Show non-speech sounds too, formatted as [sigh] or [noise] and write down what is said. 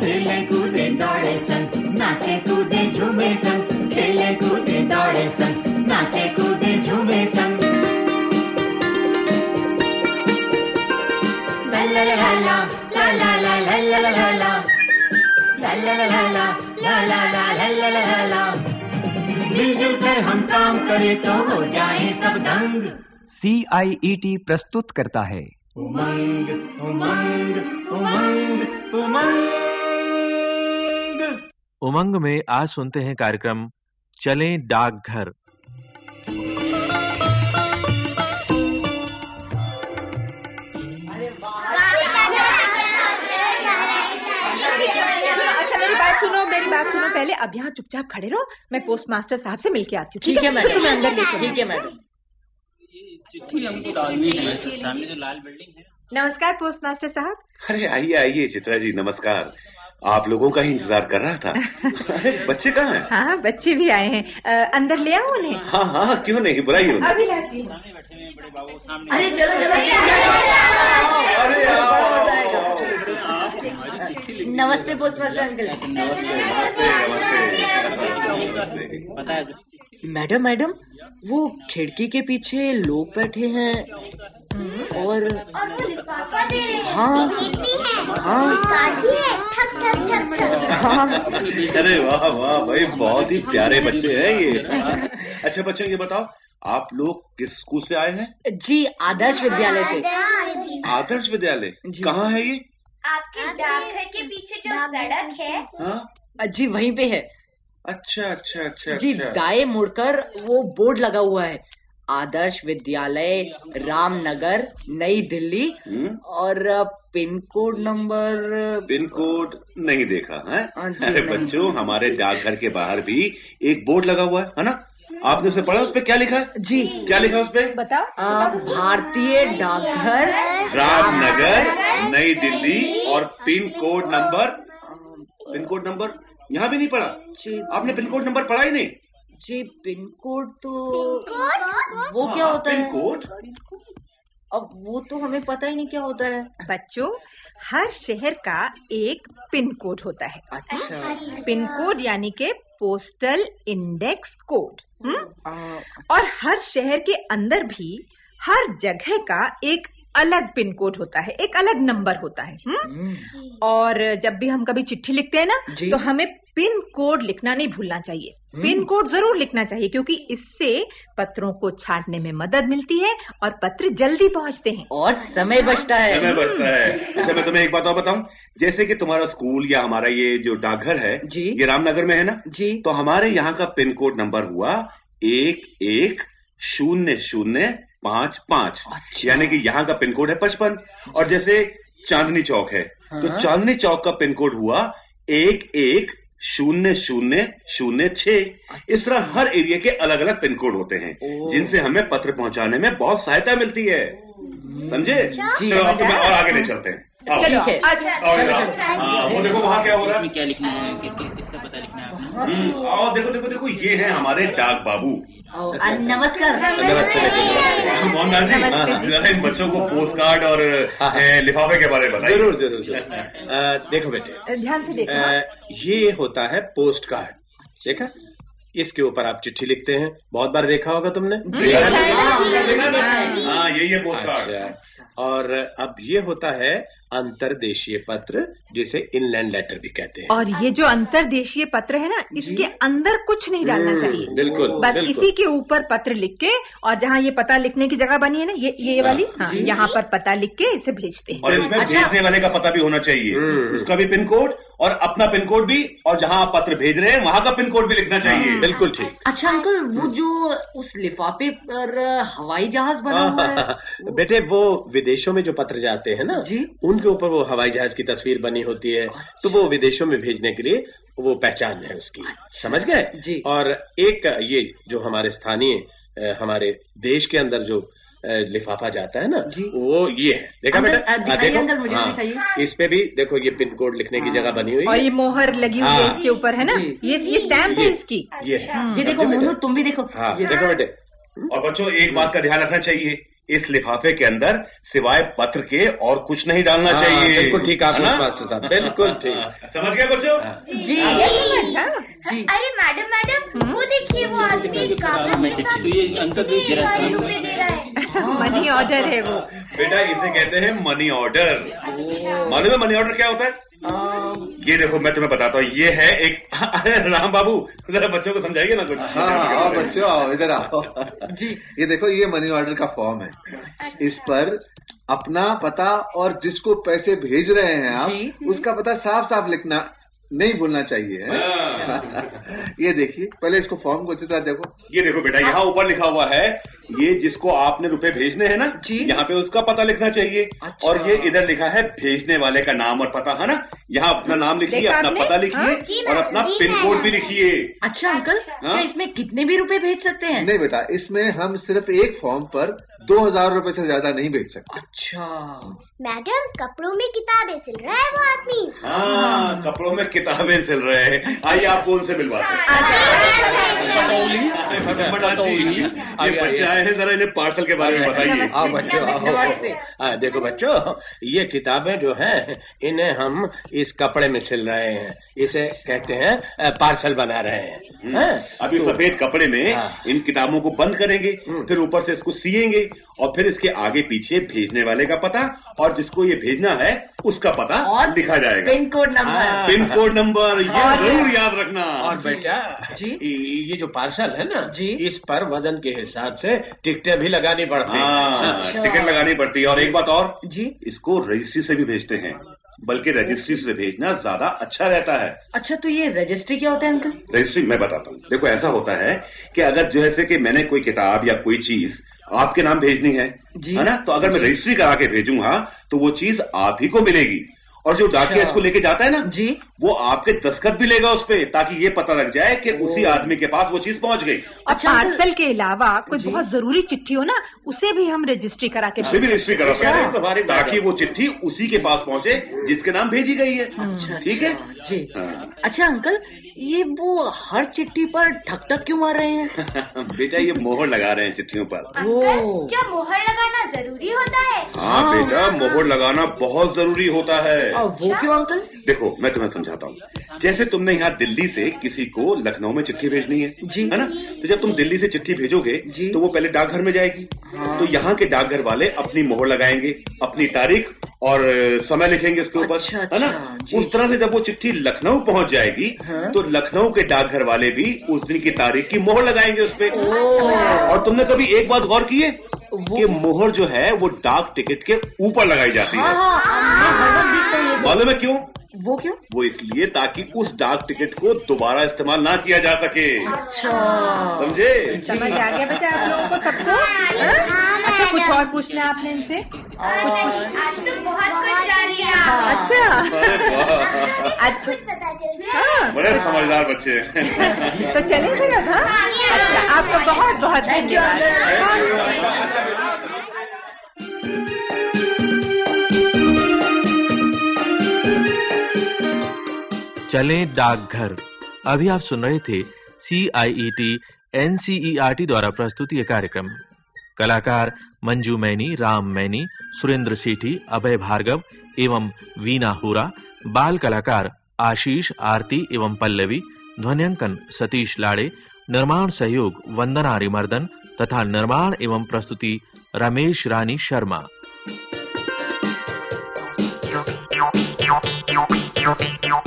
खेले कूदे दौड़े सन नाचे कूदे झूमे सन खेले कूदे दौड़े सन नाचे कूदे झूमे सन मिलजुल कर हम काम करें तो हो जाए सब दंग सी आई ई टी प्रस्तुत करता है उमंग उमंग उमंग उमंग उमंग में आज सुनते हैं कार्यक्रम चलें डाकघर। अच्छा मेरी बात सुनो मेरी बात सुनो। पहले अब यहाँ चुपचाप खड़े रहो मैं पोस्ट मास्टर साहब से मिलके आती हूँ ठीक है? मैडम। तुम्हें अंदर ले चलो ठीक है। मैडम नमस्कार पोस्ट मास्टर साहब। अरे आइए आइए चित्रा जी नमस्कार। आप लोगों का ही इंतज़ार कर रहा था। अरे बच्चे कहाँ हैं? हाँ बच्चे भी आए हैं। अंदर ले आओ उन्हें। हाँ हाँ क्यों नहीं बुराई उन्हें। अभी लाती हूँ अरे चलो चलो अरे नमस्ते पोस्ट मास्टर अंकल नमस्ते नमस्ते। मैडम मैडम वो खिड़की के पीछे लोग बैठे हैं। और हाँ हाँ। हाँ। अरे वाह वाह भाई बहुत ही प्यारे बच्चे हैं ये। अच्छा बच्चों ये बताओ आप लोग किस स्कूल से आए हैं? जी आदर्श विद्यालय से। आदर्श विद्यालय? जी। कहाँ है ये? आपके डाकघर के पीछे जो सड़क है। हाँ। जी वहीं पे है। अच्छा अच्छा अच्छा जी अच्छा। दाएँ मुड़कर वो बोर्ड लगा हुआ है। आदर्श विद्यालय रामनगर नई दिल्ली हम्म, और pin code number pin code नहीं देखा है? हाँ अरे बच्चों हमारे डाकघर के बाहर भी एक बोर्ड लगा हुआ है है ना? आपने उसे पढ़ा उस पे क्या लिखा है? जी। क्या लिखा है उस पे? बताओ। भारतीय डाकघर रामनगर नई दिल्ली और pin code number? Pin code number? यहाँ भी नहीं पढ़ा? जी। आपने पिन कोड नंबर पढ़ा ही नहीं? जी पिन कोड तो वो क्या होता पिन है? कोड? अब वो तो हमें पता ही नहीं क्या होता है। बच्चों हर शहर का एक पिन कोड होता है। अच्छा। पिन कोड यानी के पोस्टल इंडेक्स कोड हम्म? और हर शहर के अंदर भी हर जगह का एक अलग पिन कोड होता है एक अलग नंबर होता है हम्म? और जब भी हम कभी चिट्ठी लिखते हैं ना तो हमें पिन कोड लिखना नहीं भूलना चाहिए। पिन कोड ज़रूर लिखना चाहिए क्योंकि इससे पत्रों को छांटने में मदद मिलती है और पत्र जल्दी पहुँचते हैं। और समय बचता है। समय बचता है। अच्छा मैं तुम्हें एक बात और बताऊँ। जैसे कि तुम्हारा स्कूल या हमारा ये जो डाकघर है जी। ये रामनगर में है ना? जी। तो हमारे यहाँ का पिन कोड नंबर हुआ एक एक शून्य शून्य पाँच पाँच। अच्छा। यानी कि यहाँ का पिन कोड है पचपन। और जैसे चांदनी चौक है हाँ। तो हाँ। चांदनी चौक का पिन कोड हुआ एक एक शून्य शून्य शून्य छह। इस तरह हर एरिया के अलग अलग पिन कोड होते हैं जिनसे हमें पत्र पहुँचाने में बहुत सहायता मिलती है। समझे? चलो अब तुम्हें और आगे ले चलते हैं। ठीक है। हाँ, वो देखो वहाँ क्या हो रहा है। क्या लिखना है? किसका पता लिखना है आपने? हम्म, देखो देखो देखो ये है हमारे डाक बाबू। नमस्कार नमस्ते बेटे नमस्ते हाँ, जी। जरा इन बच्चों को पोस्ट कार्ड और लिफाफे के बारे में बताइए। ज़रूर ज़रूर ज़रूर। [laughs] देखो बेटे ध्यान से देखो। ये होता है पोस्ट कार्ड देखा इसके ऊपर आप चिट्ठी लिखते हैं। बहुत बार देखा होगा तुमने? हाँ। यही है पोस्ट कार्ड अच्छा। और अब ये होता है अंतरदेशीय पत्र जिसे इनलैंड लेटर भी कहते हैं और ये जो अंतरदेशीय पत्र है ना इसके अंदर कुछ नहीं डालना चाहिए बिल्कुल बस बिल्कुल। इसी के ऊपर पत्र लिख के और जहाँ ये पता लिखने की जगह बनी है ना ये ये वाली हाँ, यहाँ पर पता लिख के इसे भेजते हैं और इसमें अच्छा। भेजने वाले का पता भी होना चाहिए हम्म। उसका भी पिन कोड और अपना पिन कोड भी और जहाँ आप पत्र भेज रहे हैं वहाँ का पिन कोड भी लिखना चाहिए। बिल्कुल ठीक। अच्छा अंकल वो जो उस लिफाफे पर हवाई जहाज़ बना हुआ है बेटे वो विदेशों में जो पत्र जाते हैं ना जी। उनके ऊपर वो हवाई जहाज़ की तस्वीर बनी होती है। तो वो विदेशों में भेजने के लिए वो पहचान है उसकी। समझ गए? जी। और एक ये जो हमारे स्थानीय हमारे देश के अंदर जो लिफाफा जाता है ना वो ये है। देखा बेटा? हाँ, देखो? अंदर, मुझे हाँ, इस पे भी देखो ये पिन कोड लिखने की जगह बनी हुई और है। ये मोहर लगी हुई है हाँ। इसके ऊपर है ना? ये ये स्टैम्प है इसकी। ये ये देखो मोनू तुम भी देखो। हाँ देखो बेटे। और बच्चों एक बात का ध्यान रखना चाहिए। इस लिफाफे के अंदर सिवाय पत्र के और कुछ नहीं डालना हाँ, चाहिए। बिल्कुल ठीक है आपने ना? मास्टर साहब बिल्कुल ठीक। समझ गए बच्चों? जी अच्छा जी। अरे मैडम मैडम वो देखिए वो आदमी तो तो है। [laughs] मनी ऑर्डर है वो। बेटा इसे कहते हैं मनी ऑर्डर। मालूम है मनी ऑर्डर क्या होता है? ये देखो मैं तुम्हें बताता हूँ ये है एक [laughs] राम बाबू जरा बच्चों को समझाइए ना कुछ। हाँ हाँ आओ बच्चों आओ इधर आओ। जी। ये देखो ये मनी ऑर्डर का फॉर्म है। इस पर अपना पता और जिसको पैसे भेज रहे हैं आप उसका पता साफ़ साफ़ लिखना। नहीं भूलना चाहिए हैं? हाँ। ये देखिए पहले इसको फॉर्म को अच्छी तरह देखो। ये देखो बेटा यहाँ ऊपर लिखा हुआ है ये जिसको आपने रुपए भेजने हैं ना जी। यहाँ पे उसका पता लिखना चाहिए। अच्छा। और ये इधर लिखा है भेजने वाले का नाम और पता है ना? यहाँ अपना नाम लिखिए अपना पता हाँ, लिखिए और अपना पिन कोड भी लिखिए। अच्छा अंकल क्या इसमें कितने भी रुपए भेज सकते हैं? नहीं बेटा इसमें हम सिर्फ़ एक फॉर्म पर दो हज़ार रूपए से ज़्यादा नहीं भेज सकते। अच्छा। मैडम कपड़ों में किताबें सिल रहा है वो आदमी? हाँ कपड़ों में किताबें सिल रहे हैं। आइए आपको उनसे मिलवाते हैं? बड़ा जी, ये बच्चे आए हैं जरा इन्हें पार्सल के बारे में बताइए। आओ बच्चों आओ। हाँ देखो बच्चों ये किताबें जो हैं इन्हें हम इस कपड़े में सिल रहे हैं। इसे कहते हैं पार्सल बना रहे हैं। हैं? अभी तो- सफ़ेद कपड़े में हाँ। इन किताबों को बंद करेंगे फिर ऊपर से इसको सिएँगे और फिर इसके आगे पीछे भेजने वाले का पता और जिसको ये भेजना है उसका पता और लिखा जाएगा। Pin code number. हाँ। पिन कोड नंबर ये ज़रूर याद रखना। और बेटा जी। ये जो पार्सल है ना जी। इस पर वज़न के हिसाब से टिकटें भी लगानी पड़ती हैं। हाँ अच्छा। टिकट लगानी पड़ती है। और एक बात और जी। इसको रजिस्ट्री से भी भेजते हैं बल्कि रजिस्ट्री से भेजना ज़्यादा अच्छा रहता है। अच्छा तो ये रजिस्ट्री क्या होता है अंकल रजिस्ट्री मैं बताता हूँ। देखो ऐसा होता है कि अगर जैसे कि मैंने कोई किताब या कोई चीज़ आपके नाम भेजनी है। है ना? तो अगर मैं रजिस्ट्री करा के भेजूँगा तो वो चीज़ आप ही को मिलेगी। और जो डाकिया अच्छा। इसको लेके जाता है ना जी। वो आपके दस्तखत भी लेगा उस पे ताकि ये पता लग जाए कि उसी आदमी के पास वो चीज़ पहुँच गई। अच्छा अंकल पार्सल के अलावा कोई बहुत ज़रूरी चिट्ठी हो ना उसे भी हम रजिस्ट्री करा के उसे भी रजिस्ट्री करा सकते अच्छा, हैं बात ताकि वो चिट्ठी उसी के पास पहुँचे जिसके नाम भेजी गई है। ठीक है? जी। हाँ। अच्छा अंकल ये वो हर चिट्ठी पर ठक ठक क्यों मार रहे हैं? [laughs] बेटा ये मोहर लगा रहे हैं चिट्ठियों पर। अंकल क्या मोहर लगाना ज़रूरी होता है? हाँ बेटा मोहर लगाना बहुत ज़रूरी होता है। और वो क्यों अंकल देखो मैं तुम्हें समझाता हूँ जैसे तुमने यहाँ दिल्ली से किसी को लखनऊ में चिट्ठी भेजनी है जी। है ना तो जब तुम दिल्ली से चिट्ठी भेजोगे तो वो पहले डाकघर में जाएगी हाँ। तो यहाँ के डाकघर वाले अपनी मोहर लगाएँगे अपनी तारीख और समय लिखेंगे उसके ऊपर अच्छा, है ना अच्छा, उस तरह से जब वो चिट्ठी लखनऊ पहुँच जाएगी हाँ। तो लखनऊ के डाकघर वाले भी उस दिन की तारीख की मोहर लगाएँगे उस पर और तुमने कभी एक बात गौर की है कि मोहर जो है वो डाक टिकट के ऊपर लगाई जाती हाँ है हाँ हूँ। मालूम है क्यों? वो क्यों? वो इसलिए ताकि उस डाक टिकट को दोबारा इस्तेमाल ना किया जा सके। अच्छा। समझे? समझ आ गया बेटा आप लोगों को सबको हाँ? अच्छा कुछ और पूछना है आपने इनसे? आज तो बहुत कुछ जान लिया। अच्छा। अच्छा पता चल हाँ। बड़े समझदार बच्चे तो चले फिर अब हाँ? अच्छा आपको बहुत बहुत धन्यवाद। चलें डाकघर। अभी आप सुन रहे थे C I E T N C E R T द्वारा प्रस्तुत ये कार्यक्रम। कलाकार मंजू मैनी, राम मैनी, सुरेंद्र सेठी, अभय भार्गव एवं वीना हुरा, बाल कलाकार आशीष, आरती एवं पल्लवी, ध्वनियांकन सतीश लाड़े, निर्माण सहयोग वंदना रिमर्दन तथा निर्माण एवं प्रस्तुति रमेश रानी शर्मा। Thank you.